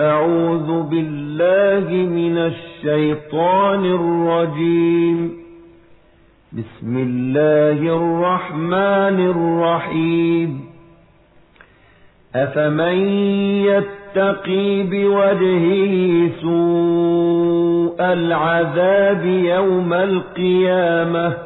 أعوذ بالله من الشيطان الرجيم. بسم الله الرحمن الرحيم. أفمن يتقي بوجهه سوء العذاب يوم القيامة؟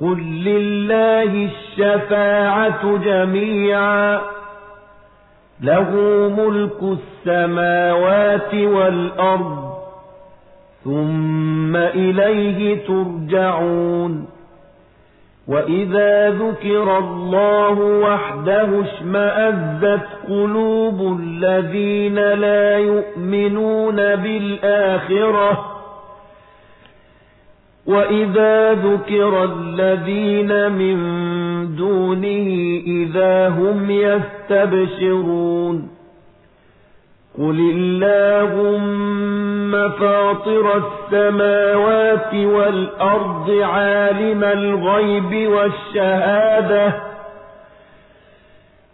قل لله الشفاعة جميعا له ملك السماوات والأرض ثم إليه ترجعون وإذا ذكر الله وحده اشمأزت قلوب الذين لا يؤمنون بالآخرة وإذا ذكر الذين من دونه إذا هم يستبشرون قل اللهم فاطر السماوات والأرض عالم الغيب والشهادة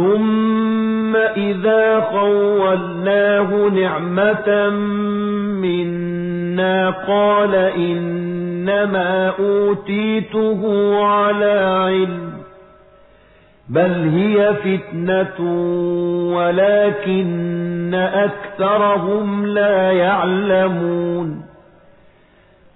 ثم إذا خولناه نعمة منا قال إنما أوتيته على علم بل هي فتنة ولكن أكثرهم لا يعلمون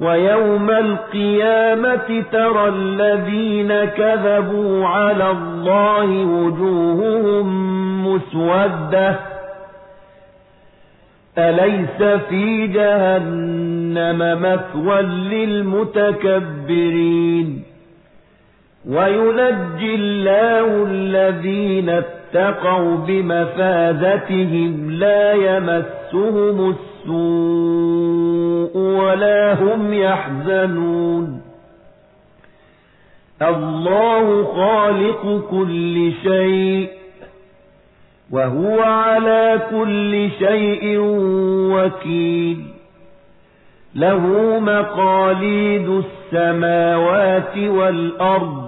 ويوم القيامة ترى الذين كذبوا على الله وجوههم مسودة. أليس في جهنم مثوى للمتكبرين؟ وينجي الله الذين اتقوا بمفازتهم لا يمسهم السوء ولا هم يحزنون. الله خالق كل شيء وهو على كل شيء وكيل. له مقاليد السماوات والأرض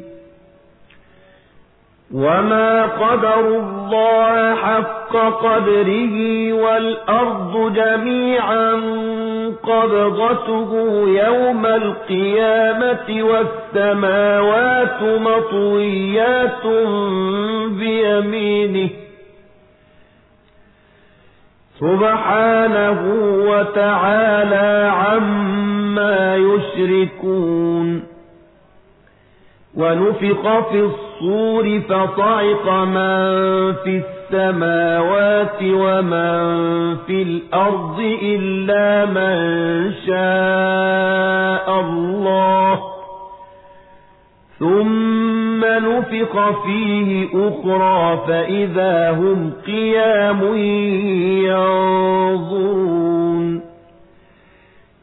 وما قدر الله حق قدره والأرض جميعا قبضته يوم القيامة والسماوات مطويات بيمينه سبحانه وتعالى عما يشركون ونفق في الصور فصعق من في السماوات ومن في الأرض إلا من شاء الله. ثم نفق فيه أخرى فإذا هم قيام ينظرون.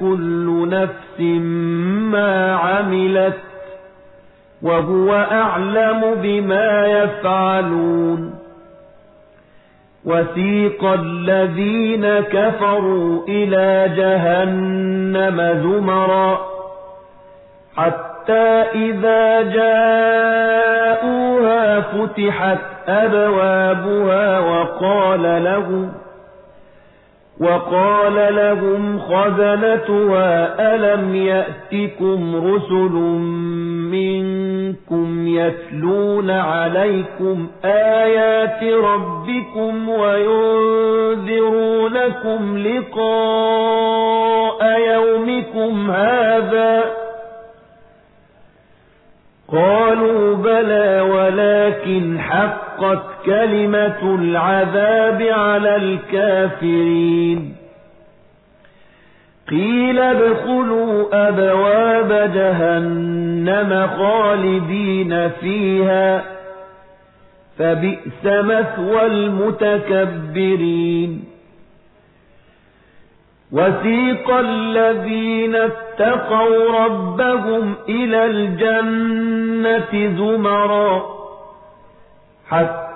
كل نفس ما عملت وهو أعلم بما يفعلون. وسيق الذين كفروا إلى جهنم زمرا. حتى إذا جاءوها فتحت أبوابها وقال لهم وقال لهم خزنتها ألم يأتكم رسل منكم يتلون عليكم آيات ربكم وينذرونكم لقاء يومكم هذا قالوا بلى ولكن حقت كلمة العذاب على الكافرين. قيل ادخلوا أبواب جهنم خالدين فيها فبئس مثوى المتكبرين. وسيق الذين اتقوا ربهم إلى الجنة زمرا حتى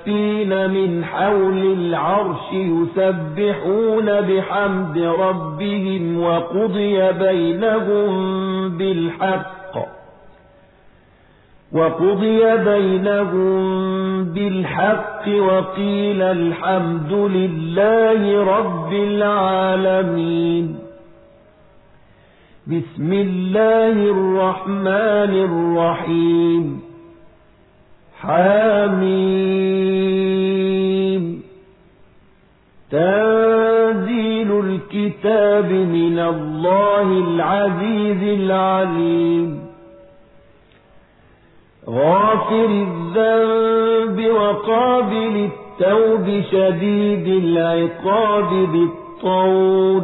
حافين من حول العرش يسبحون بحمد ربهم وقضي بينهم بالحق وقضي بينهم بالحق وقيل الحمد لله رب العالمين. بسم الله الرحمن الرحيم. حاميم تنزيل الكتاب من الله العزيز العليم. غافر الذنب وقابل التوب شديد العقاب بالطول.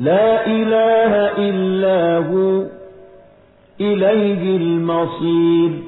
لا إله إلا هو إليه المصير.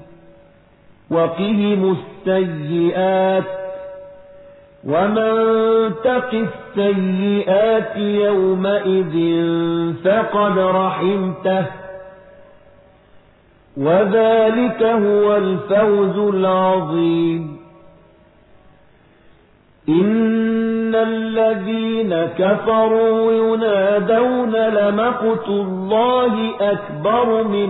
وقهم السيئات ومن تق السيئات يومئذ فقد رحمته وذلك هو الفوز العظيم إن الذين كفروا ينادون لمقت الله أكبر من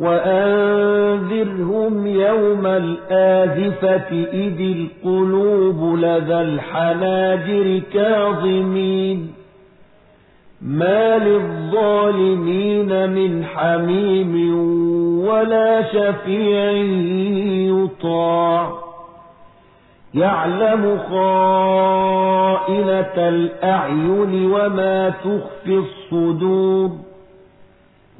وأنذرهم يوم الآذفة إذ القلوب لذا الحناجر كاظمين ما للظالمين من حميم ولا شفيع يطاع يعلم خائنة الأعين وما تخفي الصدور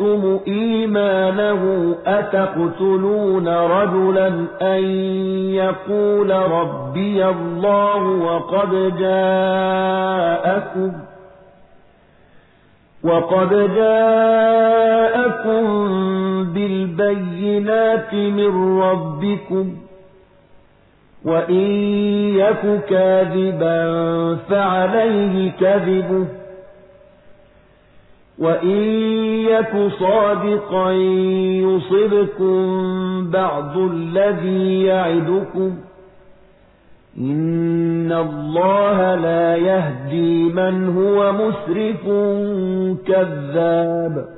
يكتم إيمانه أتقتلون رجلا أن يقول ربي الله وقد جاءكم وقد جاءكم بالبينات من ربكم وإن يك كاذبا فعليه كذبه وإن يك صادقا يصبكم بعض الذي يعدكم إن الله لا يهدي من هو مسرف كذاب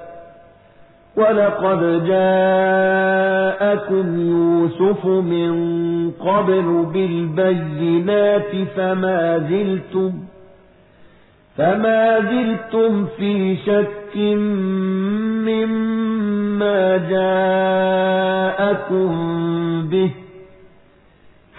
ولقد جاءكم يوسف من قبل بالبينات فما زلتم فما زلتم في شك مما جاءكم به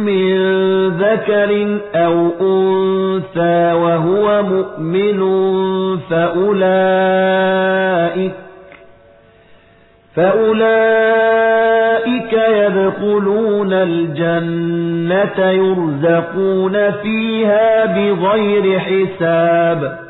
من ذكر أو أنثى وهو مؤمن فأولئك فأولئك يدخلون الجنة يرزقون فيها بغير حساب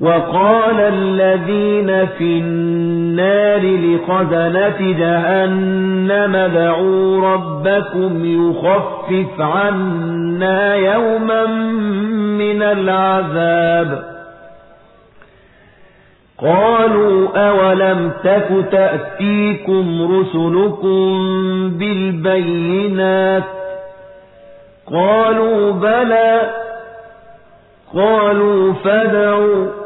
وقال الذين في النار لخزنة جهنم دعوا ربكم يخفف عنا يوما من العذاب. قالوا أولم تك تأتيكم رسلكم بالبينات؟ قالوا بلى. قالوا فدعوا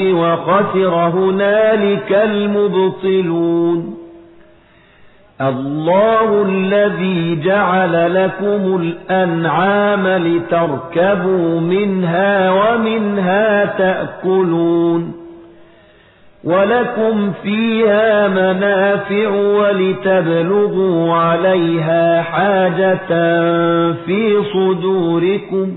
وخسر هنالك المبطلون. الله الذي جعل لكم الأنعام لتركبوا منها ومنها تأكلون. ولكم فيها منافع ولتبلغوا عليها حاجة في صدوركم.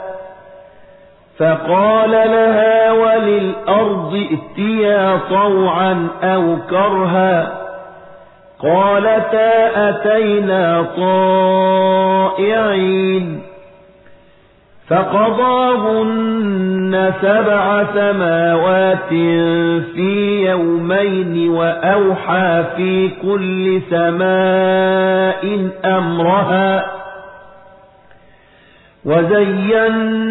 فقال لها وللأرض ائتيا طوعا أو كرها قالتا أتينا طائعين فقضاهن سبع سماوات في يومين وأوحى في كل سماء أمرها وزينا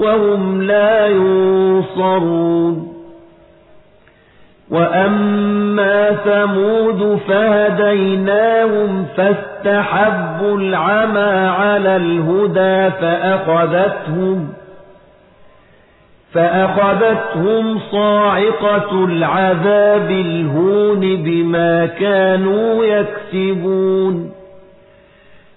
وهم لا ينصرون. وأما ثمود فهديناهم فاستحبوا العمى على الهدى فأخذتهم فأخذتهم صاعقة العذاب الهون بما كانوا يكسبون.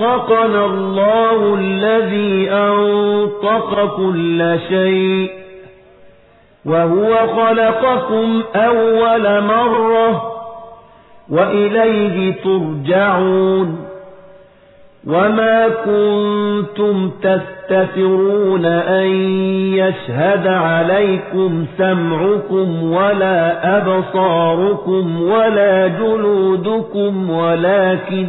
أنطقنا الله الذي أنطق كل شيء وهو خلقكم أول مرة وإليه ترجعون وما كنتم تستثرون أن يشهد عليكم سمعكم ولا أبصاركم ولا جلودكم ولكن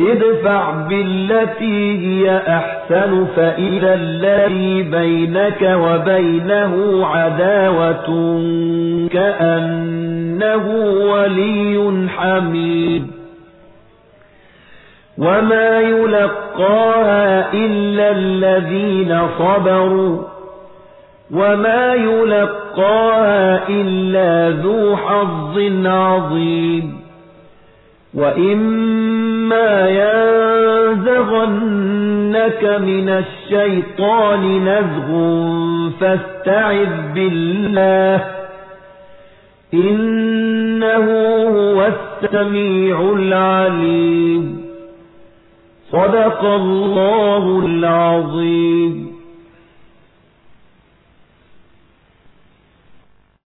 ادفع بالتي هي أحسن فإذا الذي بينك وبينه عداوة كأنه ولي حميد. وما يلقاها إلا الذين صبروا. وما يلقاها إلا ذو حظ عظيم. وإما ينزغنك من الشيطان نزغ فاستعذ بالله إنه هو السميع العليم. صدق الله العظيم.